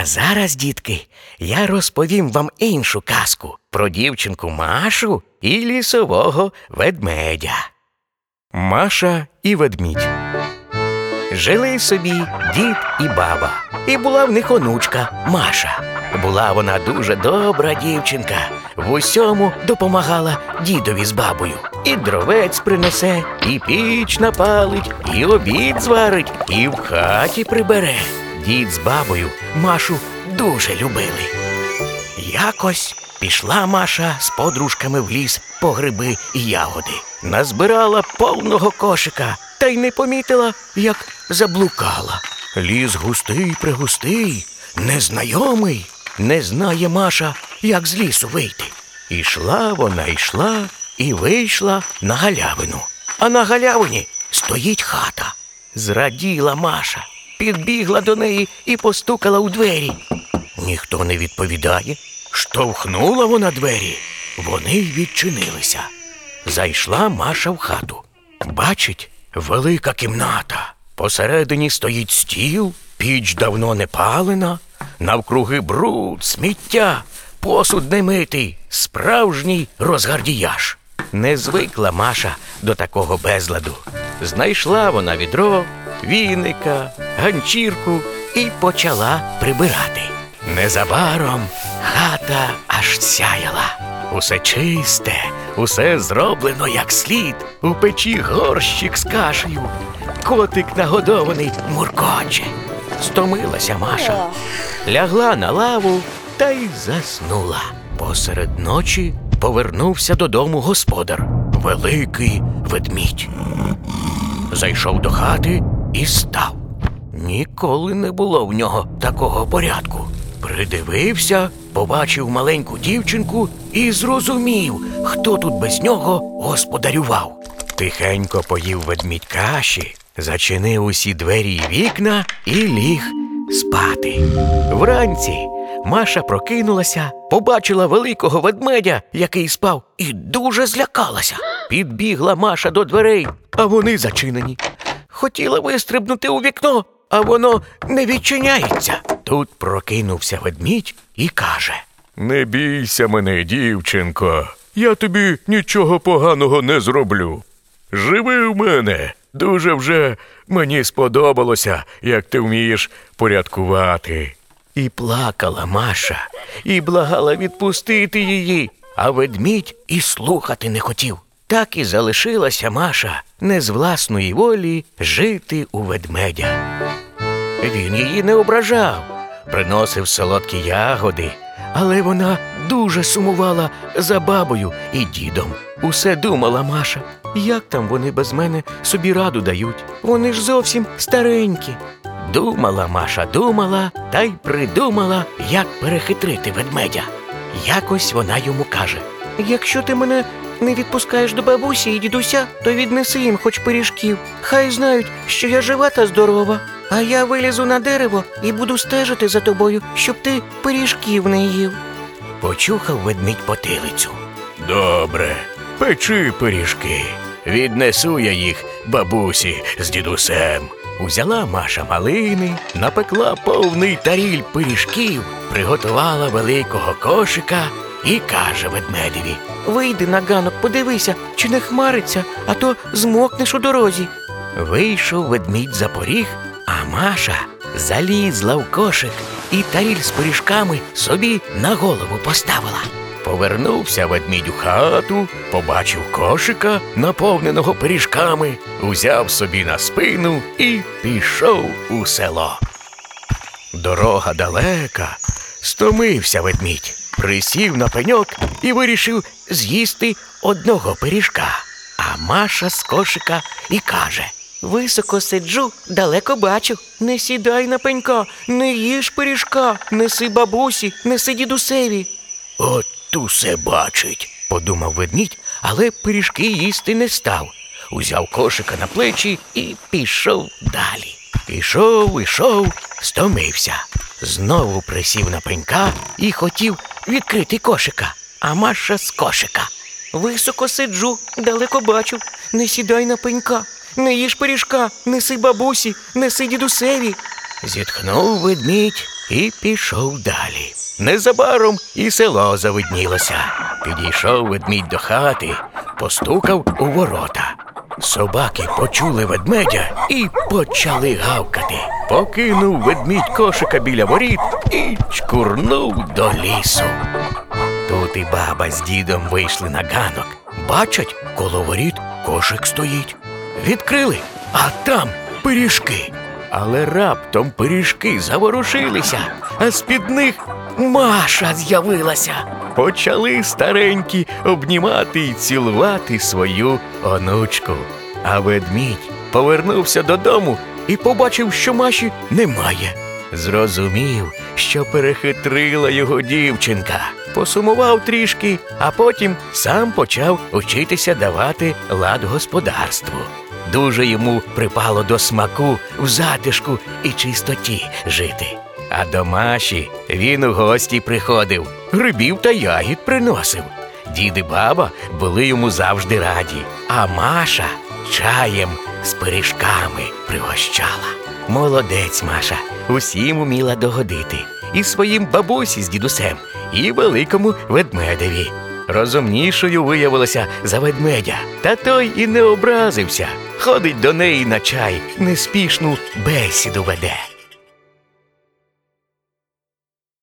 А зараз, дітки, я розповім вам іншу казку про дівчинку Машу і лісового ведмедя. Маша і ведмідь. Жили собі дід і баба, і була в них онучка Маша. Була вона дуже добра дівчинка, в усьому допомагала дідові з бабою. І дровець принесе, і піч напалить, і обід зварить, і в хаті прибере. Дід з бабою Машу дуже любили. Якось пішла Маша з подружками в ліс по гриби і ягоди. Назбирала повного кошика та й не помітила, як заблукала. Ліс густий пригустий, незнайомий. Не знає Маша, як з лісу вийти. Ішла вона йшла і вийшла на галявину. А на галявині стоїть хата. Зраділа Маша, підбігла до неї і постукала у двері. Ніхто не відповідає. Штовхнула вона двері. Вони й відчинилися. Зайшла Маша в хату. Бачить, велика кімната. Посередині стоїть стіл, піч давно не палена, навкруги бруд, сміття, посуд немитий, справжній розгардіяж. Не звикла Маша до такого безладу. Знайшла вона відро, віника, ганчірку і почала прибирати. Незабаром хата аж сяяла. Усе чисте, усе зроблено як слід. У печі горщик з кашею. Котик нагодований муркоче. Стомилася Маша, лягла на лаву та й заснула. Посеред ночі повернувся додому господар, великий ведмідь. Зайшов до хати і став. Ніколи не було в нього такого порядку. Придивився, побачив маленьку дівчинку і зрозумів, хто тут без нього господарював. Тихенько поїв ведмідь каші, зачинив усі двері й вікна і ліг спати. Вранці Маша прокинулася, побачила великого ведмедя, який спав, і дуже злякалася. Підбігла Маша до дверей, а вони зачинені. Хотіла вистрибнути у вікно, а воно не відчиняється. Тут прокинувся ведмідь і каже: Не бійся мене, дівчинко, я тобі нічого поганого не зроблю. Живи в мене. Дуже вже мені сподобалося, як ти вмієш порядкувати. І плакала Маша, і благала відпустити її, а ведмідь і слухати не хотів. Так і залишилася Маша не з власної волі жити у ведмедя. Він її не ображав, приносив солодкі ягоди, але вона дуже сумувала за бабою і дідом. Усе думала Маша, як там вони без мене собі раду дають. Вони ж зовсім старенькі. Думала Маша, думала та й придумала, як перехитрити ведмедя. Якось вона йому каже: Якщо ти мене не відпускаєш до бабусі і дідуся, то віднеси їм хоч пиріжків. Хай знають, що я жива та здорова. А я вилізу на дерево і буду стежити за тобою, щоб ти пиріжків не їв. Почухав ведмідь потилицю. Добре, печи пиріжки. Віднесу я їх бабусі з дідусем. Узяла Маша малини, напекла повний таріль пиріжків, приготувала великого кошика і каже ведмедеві: Вийди на ганок, подивися, чи не хмариться, а то змокнеш у дорозі. Вийшов ведмідь за поріг, а Маша залізла в кошик і таріль з пиріжками собі на голову поставила. Повернувся ведмідь у хату, побачив кошика, наповненого пиріжками, узяв собі на спину і пішов у село. Дорога далека, стомився ведмідь, присів на пеньок і вирішив з'їсти одного пиріжка. А Маша з кошика і каже Високо сиджу, далеко бачу. Не сідай на пенька, не їж пиріжка, неси бабусі, неси дідусеві. От усе бачить, подумав ведмідь, але пиріжки їсти не став. Узяв кошика на плечі і пішов далі. Ішов, ішов, стомився. Знову присів на пенька і хотів відкрити кошика, а Маша з кошика. Високо сиджу, далеко бачу, не сідай на пенька, не їж пиріжка, неси бабусі, неси дідусеві. Зітхнув ведмідь і пішов далі. Незабаром і село завиднілося. Підійшов ведмідь до хати, постукав у ворота. Собаки почули ведмедя і почали гавкати. Покинув ведмідь кошика біля воріт і чкурнув до лісу. Тут і баба з дідом вийшли на ганок. Бачать, коло воріт кошик стоїть. Відкрили, а там пиріжки. Але раптом пиріжки заворушилися, а з-під них Маша з'явилася. Почали старенькі обнімати і цілувати свою онучку. А ведмідь повернувся додому і побачив, що Маші немає. Зрозумів, що перехитрила його дівчинка. Посумував трішки, а потім сам почав учитися давати лад господарству. Дуже йому припало до смаку в затишку і чистоті жити. А до Маші він у гості приходив, грибів та ягід приносив. Дід і баба були йому завжди раді, а Маша чаєм з пиріжками пригощала. Молодець Маша, усім уміла догодити. І своїм бабусі з дідусем, і великому ведмедеві. Розумнішою виявилася за ведмедя, та той і не образився. Ходить до неї на чай, неспішну бесіду веде.